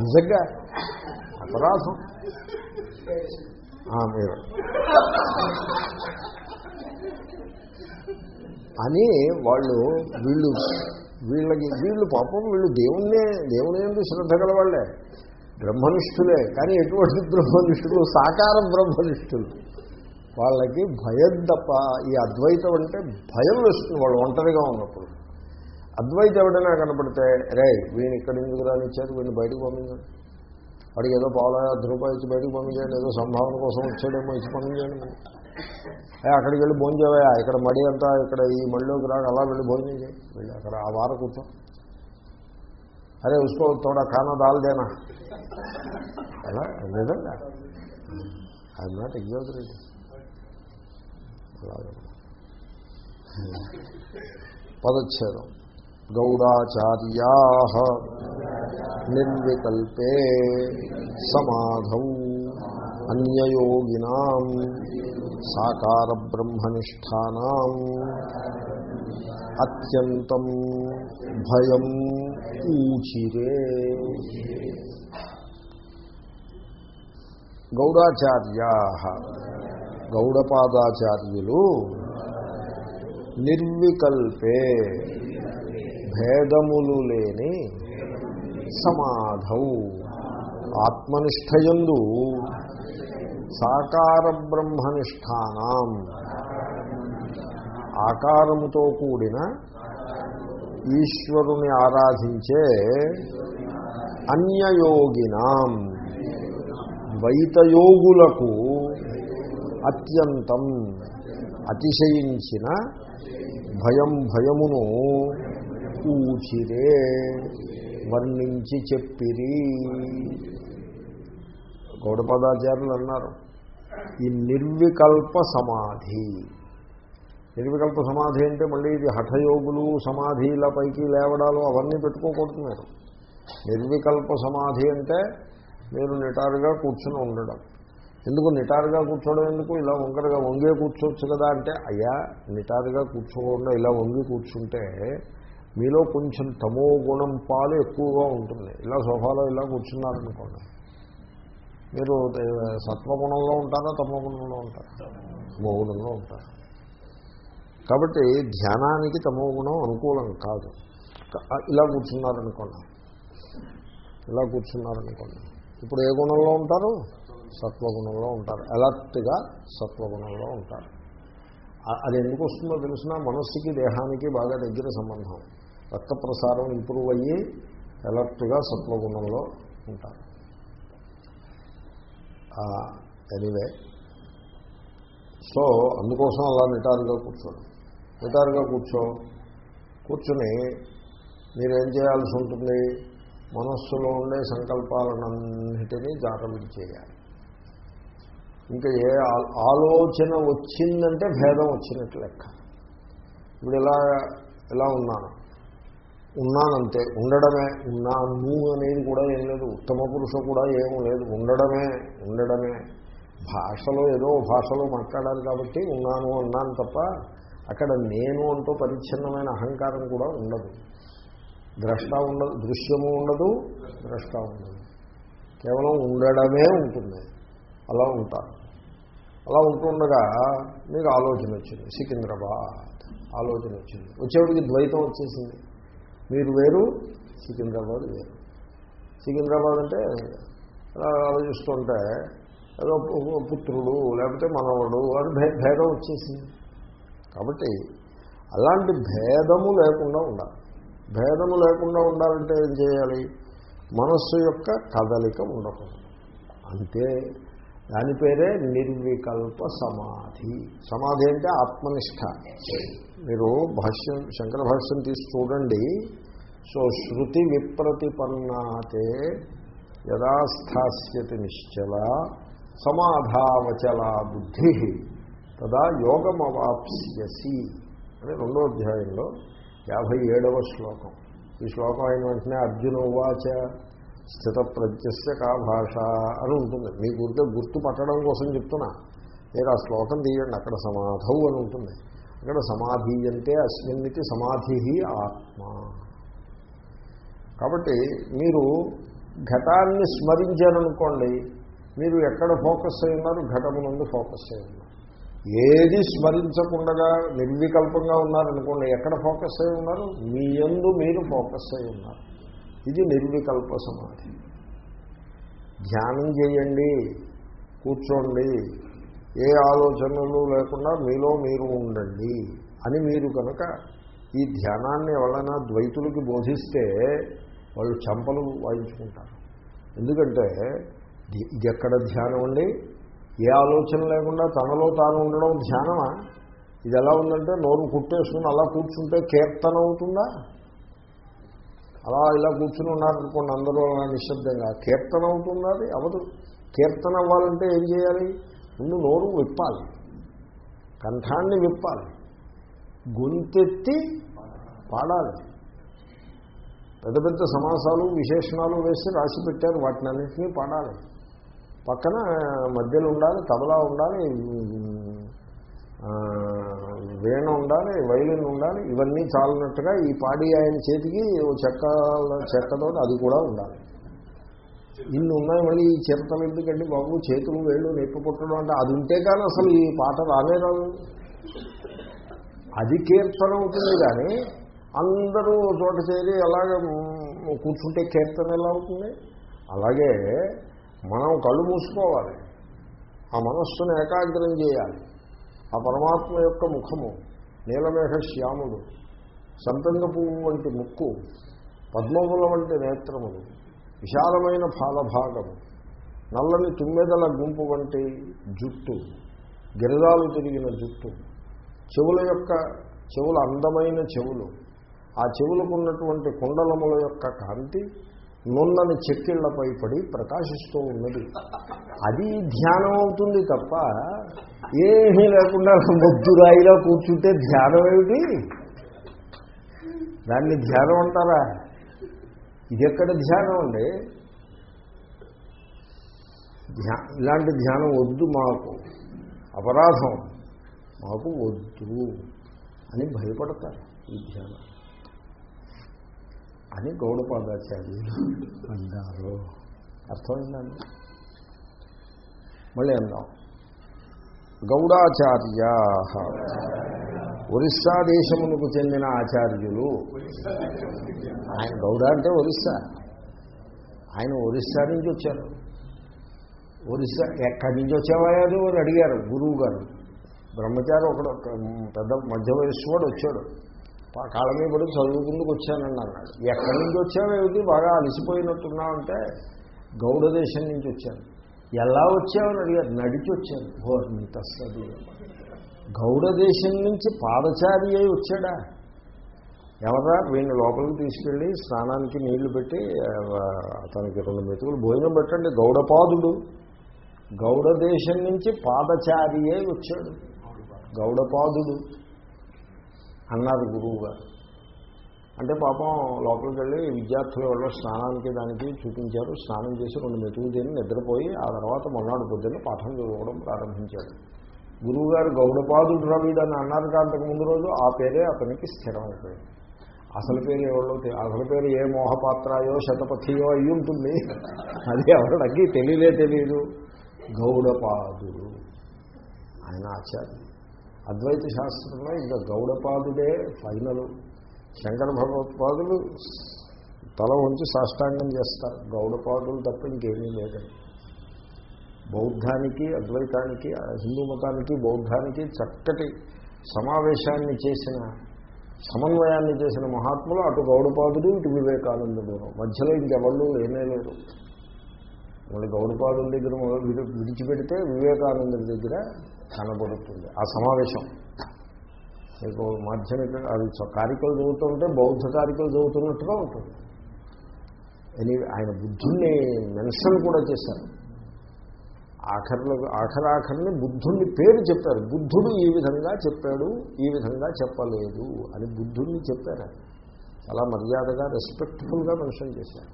నిజంగా అపరాధం. మీరు. అని వాళ్ళు వీళ్ళు వీళ్ళకి వీళ్ళు పాపం వీళ్ళు దేవుణ్ణే దేవుని ఎందుకు శ్రద్ధ గలవాళ్ళే. బ్రహ్మనిష్ఠులే. కానీ ఎటువంటి బ్రహ్మనిష్ఠులు? సాకార బ్రహ్మనిష్ఠులు. వాళ్ళకి భయం తప్ప ఈ అద్వైతం అంటే భయం వేస్తుంది. వాళ్ళు ఒంటరిగా ఉన్నప్పుడు. అద్వైతం ఎవడైనా కనపడితే రే వీని ఇక్కడ ఎందుకు రానిచ్చారు? వీడిని బయటకు పంపించాడు. వాడికి ఏదో పావులా అర్ధ రూపాయలు ఇచ్చి బయటకు పంపించాడు ఏదో సంభావన కోసం వచ్చాడేమో ఇచ్చి పంపించాడు అక్కడికి వెళ్ళి భోజనం చేయవా ఇక్కడ మడి అంతా ఇక్కడ ఈ మడిలోకి రాక అలా వెళ్ళి భోజనం చేయి. వెళ్ళి అక్కడ ఆ వార కూర్చో. అరే ఉసుకో తోడా ఖానా దాల్దేనా అలా నిజంగా. ఐఎమ్ నాట్ ఎగ్జాజరేటింగ్ అలాగే. పదచ్ఛేదం. గౌడాచార్యా నిర్వికల్పే సమాధౌ. అన్యయోగినా సాకార బ్రహ్మనిష్టానం అత్యంతం భయం ఊచిరే. గౌడాచార్య గౌడపాదాచార్యులు నిర్వికల్పే భేదములు లేని సమాధౌ. ఆత్మనిష్టయందు సాకార బ్రహ్మనిష్టానం ఆకారముతో కూడిన ఈశ్వరుని ఆరాధించే అన్యయోగినాం. ద్వైతయోగులకు అత్యంతం అతిశయించిన భయం భయమును ఊచిరే వర్ణించి చెప్పిరి. గౌడపదాచార్యులు అన్నారు ఈ నిర్వికల్ప సమాధి. నిర్వికల్ప సమాధి అంటే మళ్ళీ ఇది హఠయోగులు ఇలా పైకి లేవడాలు అవన్నీ పెట్టుకోకూడదు మీరు నిర్వికల్ప సమాధి అంటే మీరు నిటారుగా కూర్చుని ఉండడం. ఎందుకు నిటారుగా కూర్చోవడం ఎందుకు? ఇలా వంకరగా వంగే కూర్చోవచ్చు కదా అంటే అయ్యా నిటారుగా కూర్చోకుండా ఇలా వంగి కూర్చుంటే మీలో కొంచెం తమో గుణం పాలు ఎక్కువగా ఉంటుంది. ఇలా సోఫాలో ఇలా కూర్చున్నారనుకోండి. మీరు సత్వగుణంలో ఉంటారా తమోగుణంలో ఉంటారా? తమో గుణంలో ఉంటారు. కాబట్టి ధ్యానానికి తమోగుణం అనుకూలం కాదు. ఇలా కూర్చున్నారనుకోండి. ఇలా కూర్చున్నారనుకోండి. ఇప్పుడు ఏ గుణంలో ఉంటారు? సత్వగుణంలో ఉంటారు. అలర్ట్గా సత్వగుణంలో ఉంటారు. అది ఎందుకు వస్తుందో తెలిసినా మనస్సుకి దేహానికి బాగా దగ్గర సంబంధం. రక్త ప్రసారం ఇంప్రూవ్ అయ్యి అలర్ట్గా సత్వగుణంలో ఉంటారు. ఎనీవే సో అందుకోసం అలా నిటారుగా కూర్చోండి నిటారుగా కూర్చో. కూర్చుని మీరేం చేయాల్సి ఉంటుంది? మనస్సులో ఉండే సంకల్పాలన్నిటినీ జాగ్రత్త చేయాలి. ఇంకా ఏ ఆలోచన వచ్చిందంటే భేదం వచ్చినట్టు లెక్క. ఇప్పుడు ఇలా ఇలా ఉన్నాను. ఉన్నానంతే. ఉండడమే ఉన్నాను అనేది కూడా ఏం లేదు. ఉత్తమ పురుష కూడా ఏం లేదు. ఉండడమే ఉండడమే. భాషలో ఏదో భాషలో మాట్లాడాలి కాబట్టి ఉన్నాను అన్నాను తప్ప అక్కడ నేను అంటూ పరిచ్ఛిన్నమైన అహంకారం కూడా ఉండదు. ద్రష్ట ఉండదు దృశ్యము ఉండదు ద్రష్ట ఉండదు. కేవలం ఉండడమే ఉంటుంది. అలా ఉంటారు అలా ఉంటుండగా మీకు ఆలోచన వచ్చింది. సికింద్రాబాద్. ఆలోచన వచ్చింది. వచ్చేవాడికి ద్వైతం వచ్చేసింది. మీరు వేరు సికింద్రాబాద్ వేరు. సికింద్రాబాద్ అంటే ఆలోచిస్తుంటే ఏదో పుత్రుడు లేకపోతే మనవడు అని భేదం వచ్చేసింది. కాబట్టి అలాంటి భేదము లేకుండా ఉండాలి. భేదము లేకుండా ఉండాలంటే ఏం చేయాలి? మనస్సు యొక్క కదలిక ఉండకూడదు. అంతే దాని పేరే నిర్వికల్ప సమాధి. సమాధి అంటే ఆత్మనిష్ట. మీరు భాష్యం శంకర భాష్యం తీసి చూడండి. సో శృతి విప్రతిపన్నాతే యదా స్థాస్యతి నిశ్చల సమాధావచల బుద్ధి తదా యోగమవాప్స్యసి అని రెండో అధ్యాయంలో యాభై ఏడవ శ్లోకం. ఈ శ్లోకం అయిన వెంటనే అర్జున ఉవాచ స్థిత ప్రత్యస్య కా భాష అని ఉంటుంది. మీ గుర్తు గుర్తు పట్టడం కోసం చెప్తున్నా. మీరు ఆ శ్లోకం తీయండి అక్కడ సమాధవు అని ఉంటుంది. అక్కడ సమాధి అంటే అస్మిన్నికి సమాధి ఆత్మ. కాబట్టి మీరు ఘటాన్ని స్మరించారనుకోండి మీరు ఎక్కడ ఫోకస్ అయి ఉన్నారు నుండి ఫోకస్ అయి ఉన్నారు ఏది స్మరించకుండా నిర్వికల్పంగా ఉన్నారనుకోండి ఎక్కడ ఫోకస్ అయి ఉన్నారు? మీ ఎందు మీరు ఫోకస్ అయి ఉన్నారు. ఇది నిర్వికల్ప సమాధి. ధ్యానం చేయండి కూర్చోండి ఏ ఆలోచనలు లేకుండా మీలో మీరు ఉండండి అని మీరు కనుక ఈ ధ్యానాన్ని ఎవరైనా ద్వైతులకి బోధిస్తే వాళ్ళు చంపలు వాయించుకుంటారు. ఎందుకంటే ఇది ఎక్కడ ధ్యానం అండి ఏ ఆలోచన లేకుండా తనలో తాను ఉండడం ధ్యానమా? ఇది ఎలా ఉందంటే నోరు కుట్టేసుకుని అలా కూర్చుంటే కీర్తన అవుతుందా? అలా ఇలా కూర్చుని ఉన్నారనుకోండి అందరూ అలా నిశ్శబ్దంగా. కీర్తన అవుతుందా అది? అవదు కీర్తన అవ్వాలంటే ఏం చేయాలి? ముందు నోరు విప్పాలి. కంఠాన్ని విప్పాలి. గొంతెత్తి పాడాలి. పెద్ద పెద్ద సమాసాలు విశేషణాలు వేసి రాసి పెట్టారు. వాటిని అన్నింటినీ పాడాలి. పక్కన మధ్యలో ఉండాలి తబలా ఉండాలి వీణ ఉండాలి వైలిన్ ఉండాలి ఇవన్నీ చాలినట్టుగా ఈ పాడి ఆయన చేతికి చెక్క చెక్కతో అది కూడా ఉండాలి. ఇన్ని ఉన్నాయి మళ్ళీ ఈ చిరతలు ఎందుకండి బాబు? చేతులు వేళ్ళు నొప్పి పుట్టడం అంటే అది ఉంటే కానీ అసలు ఈ పాట రానే రాదు. అది కీర్తన అవుతుంది కానీ అందరూ చోట చేరి అలాగే కూర్చుంటే కీర్తన ఎలా అవుతుంది? అలాగే మనం కళ్ళు మూసుకోవాలి. ఆ మనస్సును ఏకాగ్రం చేయాలి. ఆ పరమాత్మ యొక్క ముఖము నీలమేఘ శ్యాముడు సంతంగ పువ్వు వంటి ముక్కు పద్మముల వంటి నేత్రములు విశాలమైన ఫాలభాగము నల్లని తుమ్మెదల గుంపు వంటి జుట్టు గిరదాలు తిరిగిన జుట్టు చెవుల యొక్క చెవుల అందమైన చెవులు ఆ చెవులకు ఉన్నటువంటి కుండలముల యొక్క కాంతి నున్నని చెక్కిళ్ళపై పడి ప్రకాశిస్తూ ఉన్నది. అది ధ్యానం అవుతుంది తప్ప ఏమీ లేకుండా ముద్దురాయిలో కూర్చుంటే ధ్యానం ఏమిటి? దాన్ని ధ్యానం అంటారా? ఇది ఎక్కడ ధ్యానం అండి? ధ్యా ఇలాంటి ధ్యానం వద్దు మాకు. అపరాధం. మాకు వద్దు అని భయపడతారు ఈ ధ్యానం. అని గౌడపాదాచార్యులు అన్నారు. అర్థమైందండి? మళ్ళీ అందాం. గౌడాచార్య ఒరిస్సా దేశమునకు చెందిన ఆచార్యులు. ఆయన గౌడ అంటే ఒరిస్సా. ఆయన ఒరిస్సా నుంచి వచ్చారు. ఒరిస్సా ఎక్కడి నుంచి వచ్చావాయారు అని అడిగారు గురువు గారు బ్రహ్మచారి ఒకడు పెద్ద మధ్య వయస్సు వాడు వచ్చాడు. కాళ్ళ మీద పడి చదువుకుందుకు వచ్చానండి అన్నాడు ఎక్కడి నుంచి వచ్చావేమిటి బాగా అలసిపోయినట్టున్నావంటే గౌడ దేశం నుంచి వచ్చాను. ఎలా వచ్చావని అడిగారు. నడిచి వచ్చాను. ఓ సది గౌడ దేశం నుంచి పాదచారి అయి వచ్చాడా? ఎవరా? వీడిని లోపలికి తీసుకెళ్ళి స్నానానికి నీళ్ళు పెట్టి అతనికి రెండు మెతుకులు భోజనం పెట్టండి. గౌడపాదుడు. గౌడ దేశం నుంచి పాదచారి అయి వచ్చాడు. గౌడపాదుడు. అన్నారు గురువు గారు. అంటే పాపం లోపలికి వెళ్ళి విద్యార్థుల వాళ్ళు స్నానానికి దానికి చూపించారు స్నానం చేసి రెండు మెతులు తిని నిద్రపోయి ఆ తర్వాత మొన్నాడు పొద్దున్న పాఠం చదవడం ప్రారంభించాడు. గురువుగారు గౌడపాదుడు రవిడు అని అన్నారు కాంతకు ముందు రోజు ఆ పేరే అతనికి స్థిరమైపోయింది అసలు పేరు ఎవరో అసలు పేరు ఏ మోహపాత్రాయో శతపథియో అయి ఉంటుంది. అది ఎవరికి తెలియలే తెలియదు గౌడపాదుడు. ఆయన ఆచార్యుడు. అద్వైత శాస్త్రంలో ఇంకా గౌడపాదుడే ఫైనల్. శంకర భగవత్పాదులు తల ఉంచి సాష్టాంగం చేస్తారు. గౌడపాదులు తప్ప ఇంకేమీ లేదండి బౌద్ధానికి అద్వైతానికి హిందూ మతానికి బౌద్ధానికి చక్కటి సమావేశాన్ని చేసిన సమన్వయాన్ని చేసిన మహాత్ములు అటు గౌడపాదుడు ఇటు వివేకానందుడు. మధ్యలో ఇంకెవళ్ళు లేనే లేరు. మళ్ళీ గౌడపాదుల దగ్గర విడిచిపెడితే వివేకానందుడి దగ్గర కనబడుతుంది. ఆ సమావేశం. మీకు మాధ్యమిక అది కారికలు చదువుతుంటే బౌద్ధ కారికలు చదువుతున్నట్టుగా ఉంటుంది. ఎనీవే ఆయన బుద్ధుణ్ణి మెన్షన్ కూడా చేశారు. ఆఖరిలో ఆఖరాఖరిని బుద్ధుణ్ణి పేరు చెప్పారు. బుద్ధుడు ఈ విధంగా చెప్పాడు ఈ విధంగా చెప్పలేదు అని బుద్ధుణ్ణి చెప్పారు. చాలా మర్యాదగా రెస్పెక్ట్ఫుల్గా మెన్షన్ చేశారు.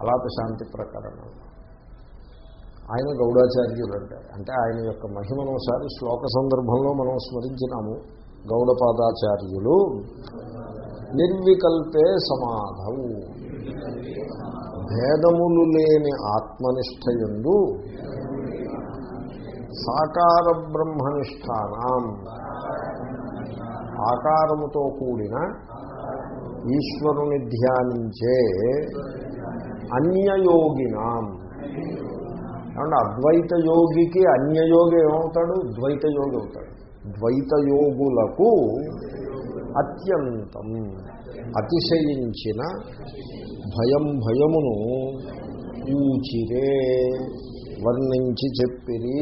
అలాప శాంతి ప్రకరణం. ఆయన గౌడాచార్యులు అంటారు అంటే ఆయన యొక్క మహిమను ఒకసారి శ్లోక సందర్భంలో మనం స్మరించినాము. గౌడపాదాచార్యులు నిర్వికల్పే సమాధవు. భేదములు లేని ఆత్మనిష్టయందు సాకార బ్రహ్మనిష్టానం ఆకారముతో కూడిన ఈశ్వరుని ధ్యానించే అన్యయోగినాం. ఏమంటే అద్వైత యోగికి అన్యయోగి ఏమవుతాడు? ద్వైత యోగి అవుతాడు. ద్వైత యోగులకు అత్యంతం అతిశయించిన భయం భయమును ఊచిరే వర్ణించి చెప్పిరి.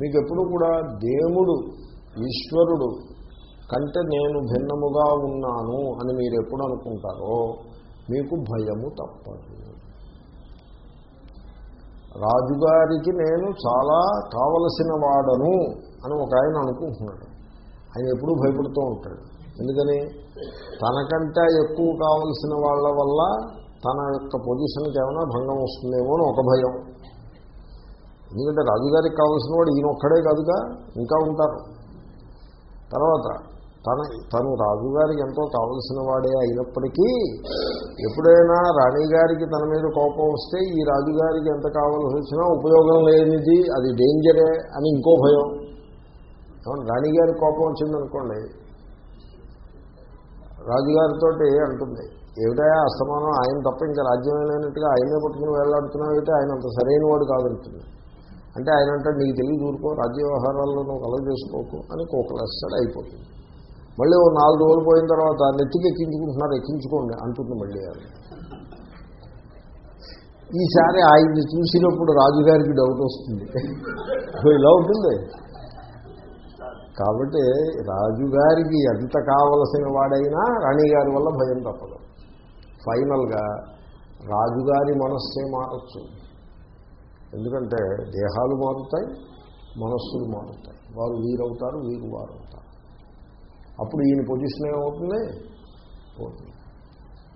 మీకు ఎప్పుడు కూడా దేవుడు ఈశ్వరుడు కంటే నేను భిన్నముగా ఉన్నాను అని మీరు ఎప్పుడు అనుకుంటారో మీకు భయము తప్పదు. రాజుగారికి నేను చాలా కావలసిన వాడను అని ఒక ఆయన అనుకుంటున్నాడు. ఆయన ఎప్పుడూ భయపడుతూ ఉంటాడు. ఎందుకని? తనకంటే ఎక్కువ కావలసిన వాళ్ళ వల్ల తన యొక్క పొజిషన్కి ఏమైనా భంగం వస్తుందేమో అని ఒక భయం. ఎందుకంటే రాజుగారికి కావాల్సిన వాడు ఈయన ఒక్కడే కాదుగా ఇంకా ఉంటారు. తర్వాత తన తను రాజుగారికి ఎంతో కావలసిన వాడే అయినప్పటికీ ఎప్పుడైనా రాణిగారికి తన మీద కోపం వస్తే ఈ రాజుగారికి ఎంత కావాల్సి వచ్చినా ఉపయోగం లేనిది అది డేంజరే అని ఇంకో భయం. అవును రాణిగారికి కోపం వచ్చిందనుకోండి రాజుగారితో అంటుంది. ఏమిటా అస్తమానం? ఆయన తప్ప ఇంకా రాజ్యం లేనట్టుగా ఆయనే పట్టుకుని వెళ్ళాడుతున్నావు అయితే ఆయన అంత సరైన వాడు కాదంటుంది. అంటే ఆయన అంటే నీకు తెలియదు ఊరుకో రాజ్య వ్యవహారాల్లో నువ్వు కలవ చేసుకోకు అని కోకలేస్తాడు అయిపోతుంది. మళ్ళీ ఓ నాలుగు రోజులు పోయిన తర్వాత నెత్తికి ఎక్కించుకుంటున్నారు ఎక్కించుకోండి అంటుంది మళ్ళీ అది ఈసారి ఆయన్ని చూసినప్పుడు రాజుగారికి డౌట్ వస్తుంది. ఇలా ఉంటుంది. కాబట్టి రాజుగారికి ఎంత కావలసిన వాడైనా రాణిగారి వల్ల భయం తప్పదు. ఫైనల్గా రాజుగారి మనస్సే మారచ్చు. ఎందుకంటే దేహాలు మారుతాయి మనస్సులు మారుతాయి. వారు వీరవుతారు వీరు వారవుతారు. అప్పుడు ఈయన పొజిషన్ ఏమవుతుంది? పోతుంది.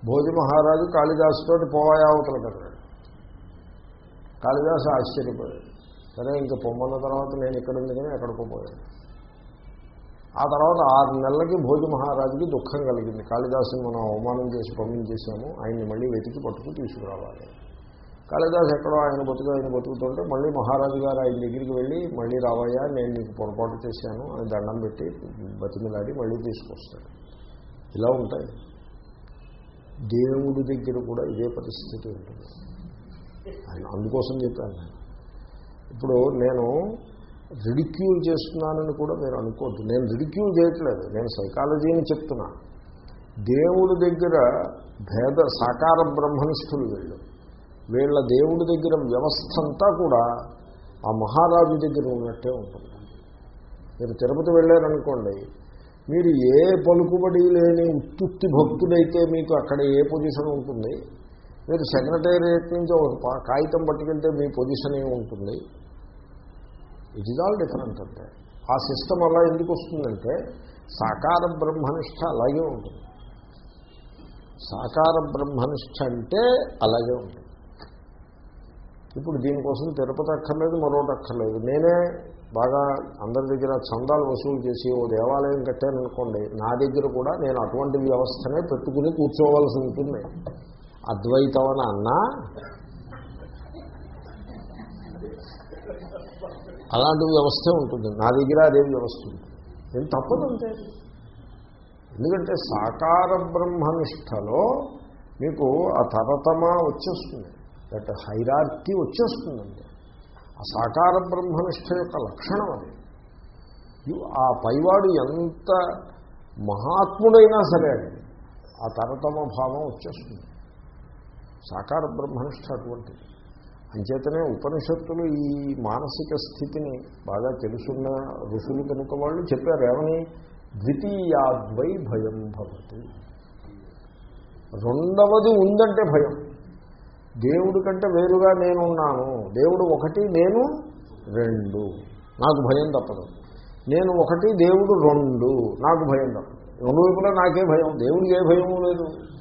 భోజ మహారాజు కాళిదాసుతో పోవాయావతల కన్నాడు కాళిదాసు ఆశ్చర్యపోయాడు. సరే ఇంకా పొమ్మన్న తర్వాత నేను ఇక్కడ ఎందుకని ఎక్కడికో పోయాను ఆ తర్వాత ఆరు నెలలకి భోజ మహారాజుకి దుఃఖం కలిగింది. కాళిదాసుని మనం అవమానం చేసి పంపించేశాము. ఆయన్ని మళ్ళీ వెతికి పట్టుకు తీసుకురావాలి. కాళిదాసు ఎక్కడో ఆయన బతుకు ఆయన బతుకుతుంటే మళ్ళీ మహారాజు గారు ఆయన దగ్గరికి వెళ్ళి మళ్ళీ రావయ్యా నేను నీకు పొరపాటు చేశాను అని దండం పెట్టి బతిమిలాడి మళ్ళీ తీసుకొస్తాడు. ఇలా ఉంటాయి. దేవుడి దగ్గర కూడా ఇదే పరిస్థితి ఉంటుంది. ఆయన అందుకోసం చెప్పాను నేను. ఇప్పుడు నేను రిడిక్యూల్ చేస్తున్నానని కూడా మీరు అనుకోవద్దు నేను రిడిక్యూల్ చేయట్లేదు. నేను సైకాలజీని చెప్తున్నా. దేవుడి దగ్గర భేద సాకార బ్రహ్మనిష్ఠులు వెళ్ళు. వీళ్ళ దేవుడి దగ్గర వ్యవస్థ అంతా కూడా ఆ మహారాజు దగ్గర ఉన్నట్టే ఉంటుంది. మీరు తిరుపతి వెళ్ళారనుకోండి మీరు ఏ పలుకుబడి లేని ఉత్తుత్తి భక్తుడైతే మీకు అక్కడ ఏ పొజిషన్ ఉంటుంది? మీరు సెక్రటేరియట్ నుంచి ఒక కాగితం పట్టుకెళ్తే మీ పొజిషన్ ఏమి ఉంటుంది ఇట్ ఈజ్ ఆల్ డిఫరెంట్ అంటే. ఆ సిస్టమ్ అలా ఎందుకు వస్తుందంటే సాకార బ్రహ్మనిష్ట అలాగే ఉంటుంది. సాకార బ్రహ్మనిష్ట అంటే అలాగే ఉంటుంది. ఇప్పుడు దీనికోసం తిరుపతి అక్కర్లేదు మరొకటి అక్కర్లేదు. నేనే బాగా అందరి దగ్గర చందాలు వసూలు చేసి ఓ దేవాలయం కట్టాననుకోండి నా దగ్గర కూడా నేను అటువంటి వ్యవస్థనే పెట్టుకుని కూర్చోవలసి ఉంటుంది. అద్వైతం అన్నా? అలాంటి వ్యవస్థే ఉంటుంది. నా దగ్గర అదే వ్యవస్థ ఉంటుంది ఏం తప్పదంతే. ఎందుకంటే సాకార బ్రహ్మనిష్టలో మీకు ఆ తరతమ వచ్చేస్తుంది. దట్ హైరార్కీ వచ్చేస్తుందండి. ఆ సాకార బ్రహ్మనిష్ట యొక్క లక్షణం అది. ఆ పైవాడు ఎంత మహాత్ముడైనా సరే అండి ఆ తరతమ భావం వచ్చేస్తుంది. సాకార బ్రహ్మనిష్ట అటువంటిది. అంచేతనే ఉపనిషత్తులు ఈ మానసిక స్థితిని బాగా తెలుసున్న ఋషులు కనుక వాళ్ళు చెప్పారు ఏమని? ద్వితీయాద్వై భయం భవతి. రెండవది ఉందంటే భయం. దేవుడి కంటే వేరుగా నేనున్నాను. దేవుడు ఒకటి నేను రెండు. నాకు భయం తప్పదు. నేను ఒకటి దేవుడు రెండు. నాకు భయం తప్పదు. రెండు వైపులా నాకే భయం. దేవుడికి ఏ భయము లేదు.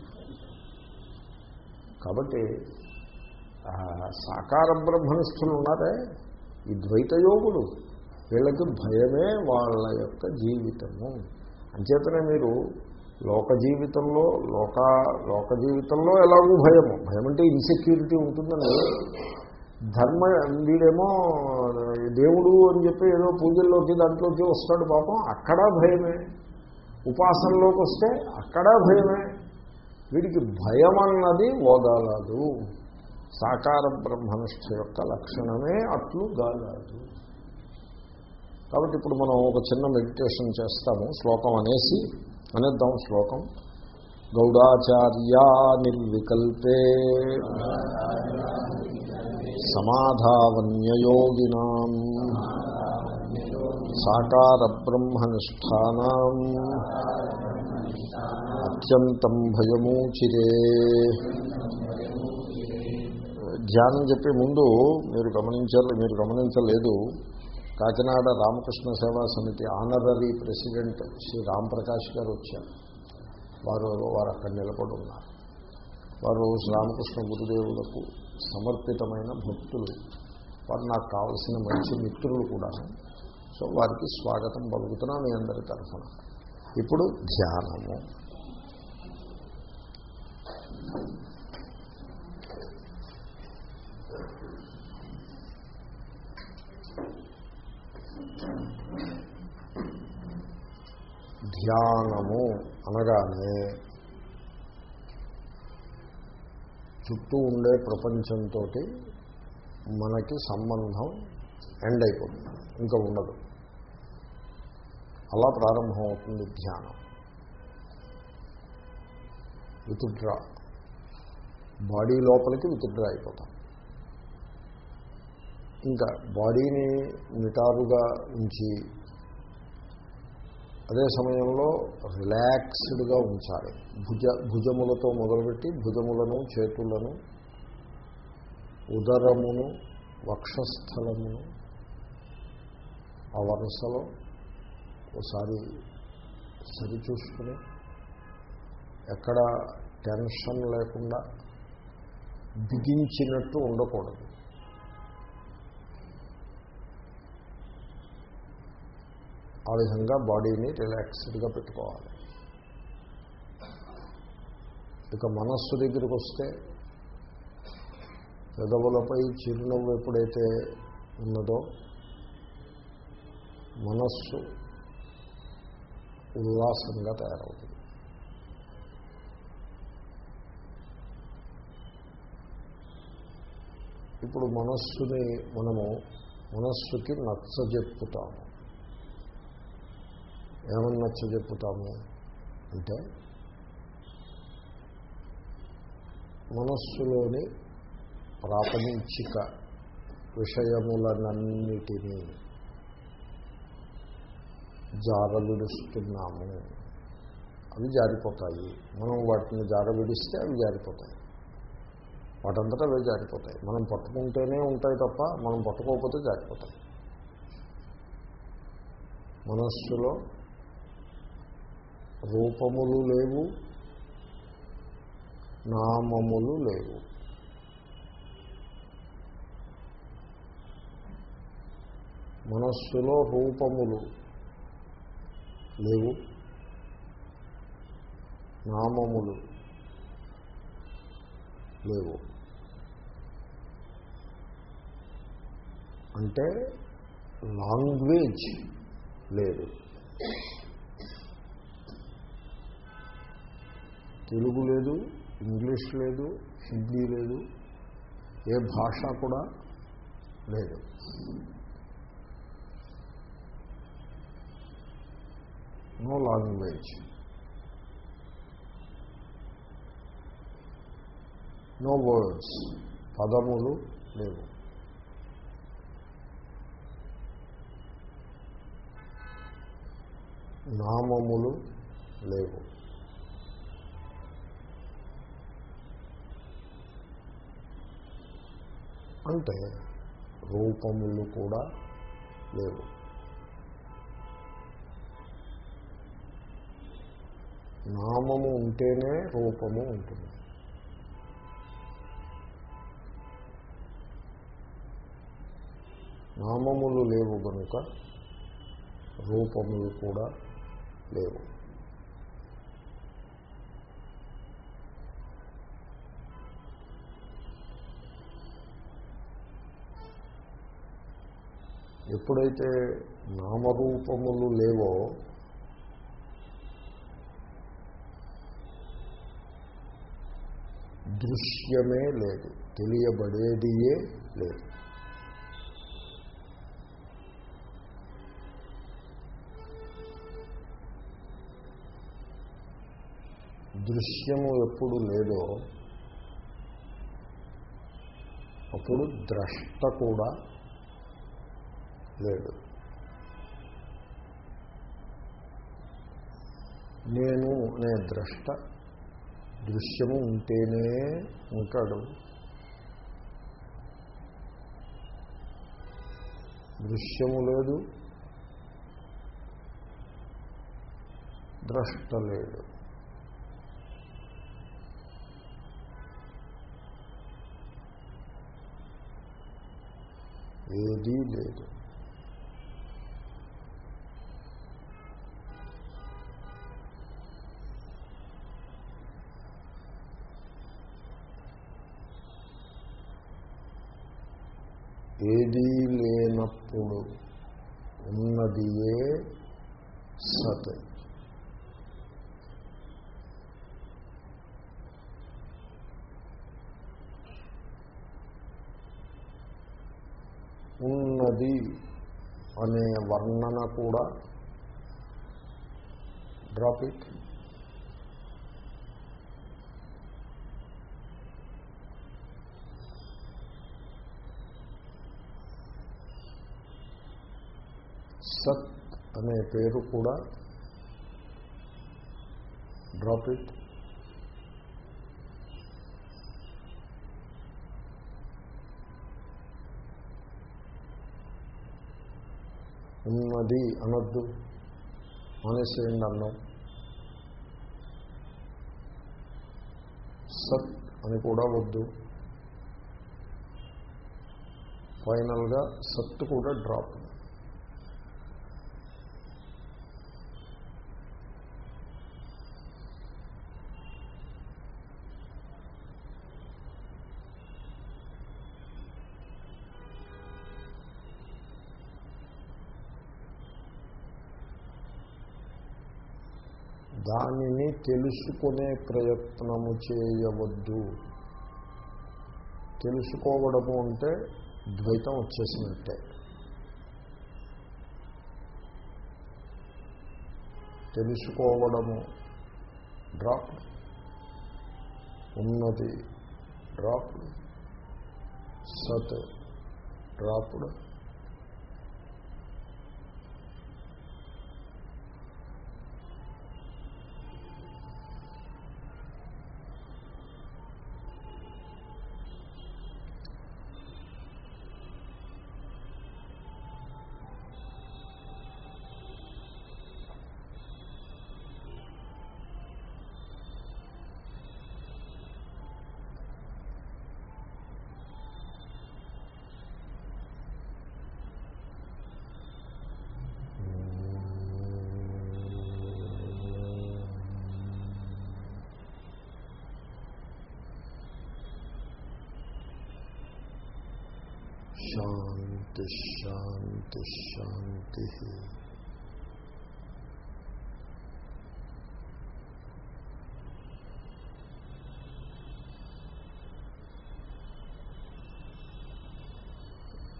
కాబట్టి సాకార బ్రహ్మనిష్ఠులు ఉన్నారే? ఈ ద్వైత యోగులు. వీళ్ళకి భయమే వాళ్ళ యొక్క జీవితము. అంచేతనే మీరు లోక జీవితంలో లోక లోక జీవితంలో ఎలాగూ భయము భయం. అంటే ఇన్సెక్యూరిటీ ఉంటుందండి. ధర్మ వీడేమో దేవుడు అని చెప్పి ఏదో పూజల్లోకి దాంట్లోకి వస్తాడు పాపం అక్కడ భయమే. ఉపాసనలోకి వస్తే అక్కడ భయమే. వీడికి భయం అన్నది ఓదాలదు. సాకార బ్రహ్మనిష్ట యొక్క లక్షణమే అట్లు గాలాదు. కాబట్టి ఇప్పుడు మనం ఒక చిన్న మెడిటేషన్ చేస్తాము. శ్లోకం అనేసి అనేద్దాం శ్లోకం. గౌడాచార్యా నిర్వికల్పే సమాధావన్యయోగినా. సాకార బ్రహ్మనిష్టానా అత్యంతం భయమూచిరే. ధ్యానం చెప్పే ముందు మీరు గమనించారు మీరు గమనించలేదు. కాకినాడ రామకృష్ణ సేవా సమితి ఆనరరీ ప్రెసిడెంట్ శ్రీ రాంప్రకాష్ గారు వచ్చారు. వారు వారు అక్కడ నిలబడి ఉన్నారు. వారు శ్రీరామకృష్ణ గురుదేవులకు సమర్పితమైన భక్తులు. వారు నాకు కావలసిన మంచి మిత్రులు కూడా. సో వారికి స్వాగతం పలుకుతున్నా మీ అందరి తరఫున. ఇప్పుడు ధ్యానము. ధ్యానము అనగానే చుట్టూ ఉండే ప్రపంచంతో మనకి సంబంధం ఎండ్ అయిపోతుంది. ఇంకా ఉండదు. అలా ప్రారంభమవుతుంది ధ్యానం విత్డ్రా. బాడీ లోపలికి విత్డ్రా అయిపోతాం. ఇంకా బాడీని నిటారుగా ఉంచి అదే సమయంలో రిలాక్స్డ్గా ఉంచాలి. భుజ భుజములతో మొదలుపెట్టి భుజములను చేతులను ఉదరమును వక్షస్థలమును ఆ వరుసలో ఒకసారి సరిచూసుకుని ఎక్కడ టెన్షన్ లేకుండా బిగించినట్టు ఉండకూడదు. ఆ విధంగా బాడీని రిలాక్స్డ్గా పెట్టుకోవాలి. ఇక మనస్సు దగ్గరికి వస్తే పెదవులపై చిరునవ్వు ఎప్పుడైతే ఉన్నదో మనస్సు ఉల్లాసంగా తయారవుతుంది. ఇప్పుడు మనస్సుని మనము మనస్సుకి నచ్చజెప్పుతాము. ఏమని నచ్చజెప్పుతాము అంటే మనస్సులోని ప్రాపంచిక విషయములనన్నిటినీ జారవిడుస్తున్నాము. అవి జారిపోతాయి. మనం వాటిని జారవిడిస్తే అవి జారిపోతాయి. వాటంతటా అవి జారిపోతాయి. మనం పట్టుకుంటేనే ఉంటాయి తప్ప మనం పట్టుకోకపోతే జారిపోతాయి. మనస్సులో రూపములు లేవు నామములు లేవు. మనస్సులో రూపములు లేవు నామములు లేవు. అంటే లాంగ్వేజ్ లేదు. తెలుగు లేదు ఇంగ్లీష్ లేదు హిందీ లేదు ఏ భాష కూడా లేదు. నో లాంగ్వేజ్ నో వర్డ్స్ పదములు లేవు. నామములు లేవు. అంటే రూపములు కూడా లేవు. నామము ఉంటేనే రూపము ఉంటుంది. నామములు లేవు కనుక రూపములు కూడా లేవు. ఎప్పుడైతే నామరూపములు లేవో దృశ్యమే లేదు తెలియబడేదియే లేదు. దృశ్యము ఎప్పుడు లేదో అప్పుడు ద్రష్ట కూడా లేడు నేను అనే ద్రష్ట దృశ్యము ఉంటేనే ఉంటాడు. దృశ్యము లేదు. ద్రష్ట లేడు ఏదీ లేదు. ఏదీ లేనప్పుడు ఉన్నదియే సత్. ఉన్నది అనే వర్ణన కూడా డ్రాప్ సత్ అనే పేరు కూడా డ్రాప్ ఇట్. ఉన్నది అనొద్దు మానేసేయండి అన్నాం. సత్ అని కూడా వద్దు. ఫైనల్గా సత్ కూడా డ్రాప్. దానిని తెలుసుకునే ప్రయత్నము చేయవద్దు. తెలుసుకోవడము అంటే ద్వైతం వచ్చేసినట్టే. తెలుసుకోవడము డ్రాప్. ఉన్నది డ్రాప్. సత్ డ్రాప్డ్. శాంతి శాంతి శాంతి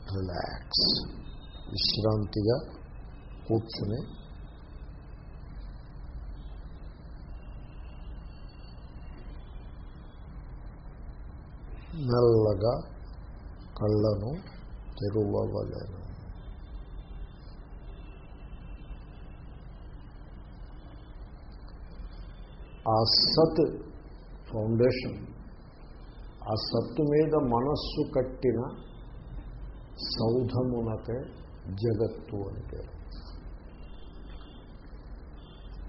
రిలాక్స్ విశ్రాంతిగా కూర్చుని మెల్లగా కళ్ళను తెరువవలను ఆ సత్ ఫౌండేషన్ ఆ సత్తు మీద మనస్సు కట్టిన సౌధమునకే జగత్తు అని పేరు.